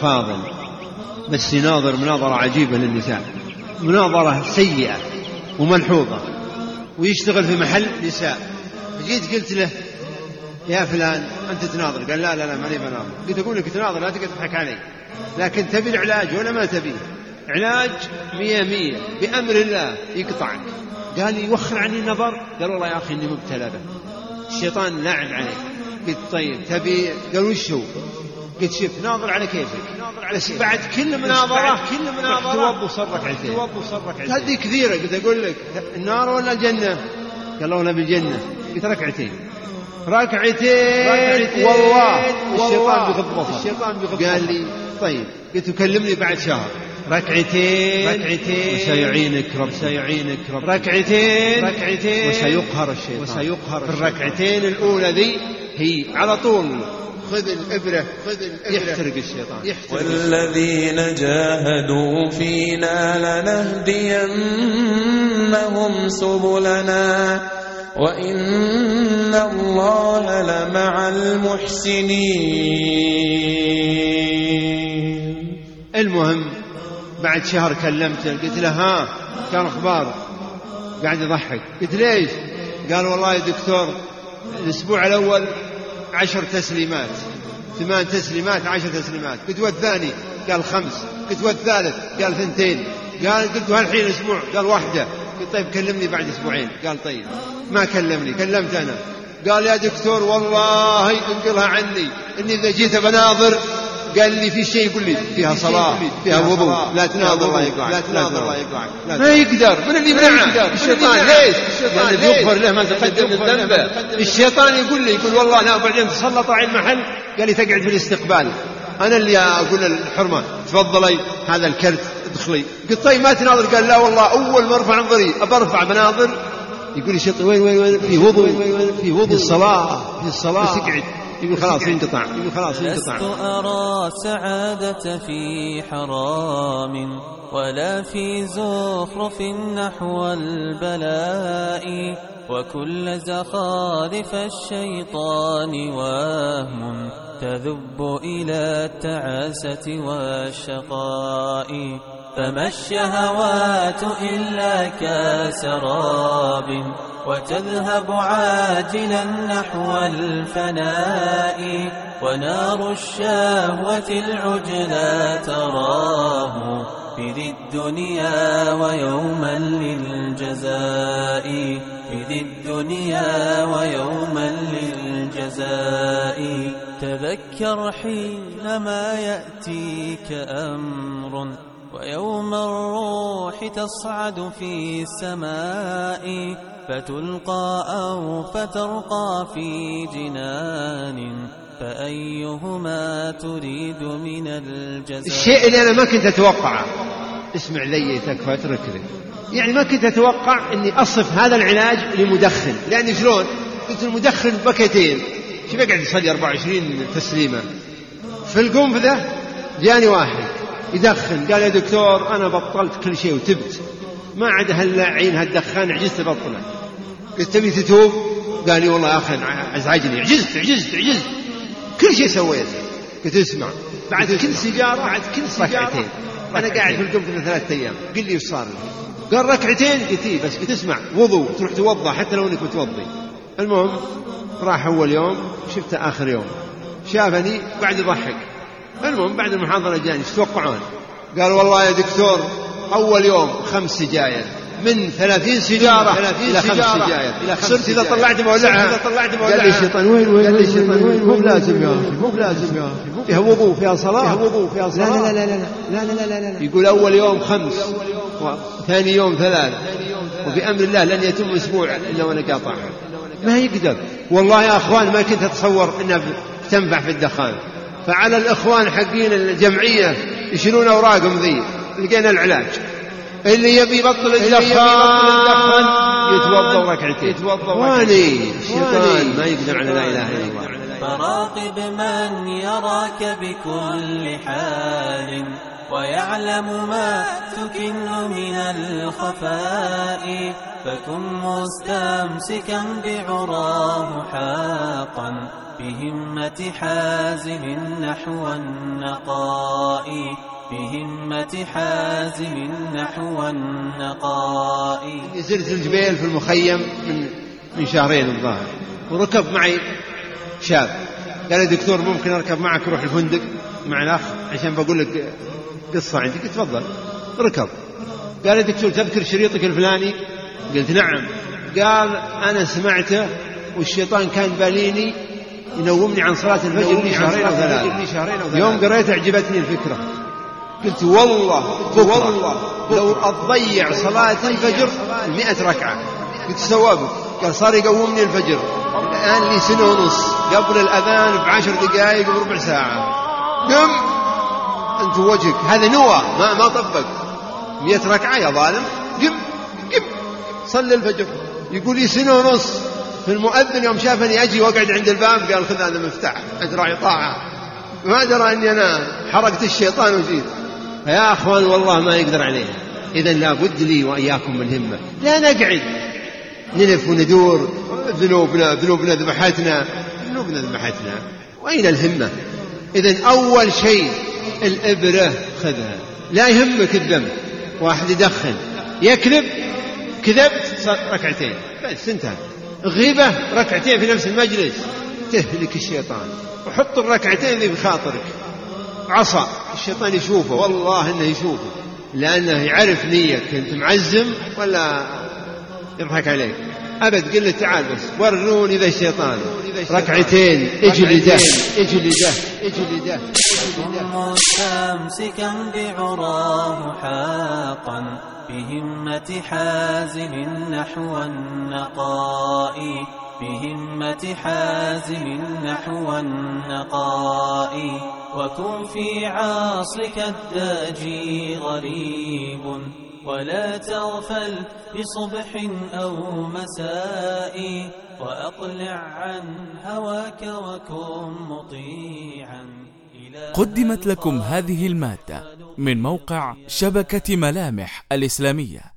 فاضل. بس يناظر مناظرة عجيبة للنساء. مناظرة سيئة وملحوظة. ويشتغل في محل نساء. جيت قلت له يا فلان أنت تناظر. قال لا لا لا ماني بناظر. قلت أقول لك تناظر لا تقعد تضحك علي. لكن تبي العلاج ولا ما تبيه علاج مية مية. بأمر الله يقطعك. قال يوخر عني النظر. قال والله يا أخي إني مبتلى به. الشيطان لاعب علي قلت طيب تبي؟ قال وش هو? قلت شوف ناظر على كيفك. ناظر على بس بعد كل مناظرة كل مناظرة توضوا صر ركعتين توضوا صر ركعتين هذه كثيرة قلت أقول لك النار ولا الجنة؟ قال والله بالجنة. قلت ركعتين. ركعتين. والله. الشيطان بغض بصر الشيطان بغض قال لي طيب. قلت كلمني بعد شهر. ركعتين. ركعتين. وسيعينك رب. سيعينك رب. ركعتين. ركعتين. وسيقهر الشيطان. وسيقهر في الركعتين الأولى ذي هي على طول خذ الإبرة خذ الإبرة. يحترق الشيطان. يحترق. والذين جاهدوا فينا لنهدينهم سبلنا وإن الله لمع المحسنين. المهم بعد شهر كلمته قلت له ها كان أخبار. قاعد يضحك. قلت ليش قال والله يا دكتور الأسبوع الأول عشر تسليمات. ثمان تسليمات عشر تسليمات. قلت والثاني؟ قال خمس. قلت والثالث؟ قال ثنتين. قال قلت هالحين أسبوع؟ قال واحدة. قلت طيب كلمني بعد أسبوعين. قال طيب. ما كلمني. كلمت أنا. قال يا دكتور والله انقلها عني. إني إذا جيت بناظر قال لي في شيء يقول لي فيها صلاة فيها وضوء. لا تناظر الله يقطعك لا تناظر الله يقطعك ما يقدر. من اللي يمنعه؟ الشيطان ليش؟ لأنه بيغفر له ما تقدم من ذنبه الشيطان يقول لي يقول والله لا بعدين تسلط على المحل. قال لي تقعد في الاستقبال. أنا اللي أقول للحرمة تفضلي هذا الكرت ادخلي. قلت طيب ما تناظر؟ قال لا والله أول ما أرفع نظري أبرفع بناظر يقول لي شيطان وين وين وين؟ في وضوء. في وضوء. في الصلاة. في الصلاة. بس اقعد. يقول خلاص ينقطع. يقول خلاص ينقطع. لست أرى سعادة في حرام ولا في زخرف نحو البلاء وكل زخارف الشيطان وهم تذب إلى التعاسة والشقاء. فما الشهوات إلا كسراب. وتذهب عاجلا نحو الفناء ونار الشهوة العجلى تراه في ذي الدنيا ويوما للجزاء في ذي الدنيا ويوما للجزاء. تذكر حينما يأتيك أمر ويوم الروح تصعد في السماء فتلقى أو فترقى في جنان فأيهما تريد من الجزاء؟ الشيء اللي أنا ما كنت أتوقعه. اسمع لي تكفى اترك لي. يعني ما كنت أتوقع أني أصف هذا العلاج لمدخن. لأني شلون؟ قلت المدخن بكتين شو بقعد يصلي 24 تسليمة؟ في القنفذة جاني واحد يدخن. قال يا دكتور أنا بطلت كل شيء وتبت. ما عاد هاللعين هالدخان عجزت أبطله قلت تبي تتوب قال لي والله يا أخي أزعجني. عجزت عجزت عجزت كل شيء سويت. قلت اسمع. بعد كل سيجارة بعد كل ركعتين أنا قاعد في القنفذة ثلاثة أيام. قل لي وش صار لي قال ركعتين. قلت إيه بس قلت اسمع. وضوء. تروح توضأ حتى لو إنك متوضي. المهم راح أول يوم شفته آخر يوم. شافني بعد يضحك. المهم بعد المحاضرة جاني. إيش تتوقعون؟ قال والله يا دكتور أول يوم خمس سجاير من ثلاثين سيجارة إلى خمس سجاير صرت إذا طلعت مولعها إذا طلعت مولعها قال لي الشيطان وين وين قال لي الشيطان وين مو بلازم يا أخي مو بلازم يا أخي فيها وضوء فيها صلاة. فيها وضوء فيها صلاة. لا لا لا لا لا لا لا لا يقول أول يوم خمس. وثاني يوم ثلاث. وبأمر الله لن يتم أسبوع إلا وأنا قاطعها ما يقدر. والله يا أخوان ما كنت أتصور أنها تنفع في الدخان. فعلى الإخوان حقين الجمعية يشيلون أوراقهم ذي. لقينا العلاج. اللي يبي يبطل الدخان يتوضأ ركعتين. يتوضأ واني الشيطان ما يقدر على لا إله إلا الله. فراقب من يراك بكل حال ويعلم ما تكن من الخفاء فكن مستمسكا بعراه حاقا بهمة حازم نحو النقاء. بهمة حازم نحو النقاء زرت الجبيل في المخيم من من شهرين الظاهر. وركب معي شاب. قال لي دكتور ممكن أركب معك نروح الفندق؟ مع الاخ عشان بقول لك قصة عندي. قلت تفضل. ركب. قال لي دكتور تذكر شريطك الفلاني؟ قلت نعم. قال أنا سمعته والشيطان كان باليني ينومني عن صلاة الفجر لي شهرين أو ثلاثة يوم قريت أعجبتني الفكرة. قلت والله والله. لو أضيع صلاة الفجر مئة ركعة. قلت ثوابك. قال صار يقومني الفجر. الآن لي سنة ونص. قبل الأذان بعشر دقائق وربع ساعة. قم أنت وجهك. هذا نوى. ما ما طبق. مئة ركعة يا ظالم. قم قم صلي الفجر. يقول لي سنة ونص. في المؤذن يوم شافني أجي وأقعد عند الباب قال خذ هذا المفتاح أنت راعي طاعة. ما درى أني أنا حرقت الشيطان وجيت. يا أخوان والله ما يقدر عليه إذا لابد لي وإياكم من همة. لا نقعد. نلف وندور ذنوبنا ذنوبنا ذبحتنا. ذنوبنا ذبحتنا. واين الهمة. إذا أول شيء الإبرة خذها. لا يهمك الذنب واحد يدخن. يكذب. كذبت ركعتين. بس انتهى. غيبة ركعتين في نفس المجلس. تهلك الشيطان. وحط الركعتين ذي بخاطرك. عصا. الشيطان يشوفه. والله إنه يشوفه. لأنه يعرف نيتك. أنت معزم ولا يضحك عليك؟ أبد قل له تعال بس. وروني ذا الشيطان. ركعتين. اجلده. اجلده. اجلده. مستمسكا بعراه حاقا بهمة حازم نحو النقاء بهمة حازم نحو النقاء وكن في عصرك الداجي غريب ولا تغفل بصبح أو مساء وأقلع عن هواك وكن مطيعا قدمت لكم هذه المادة من موقع شبكة ملامح الإسلامية.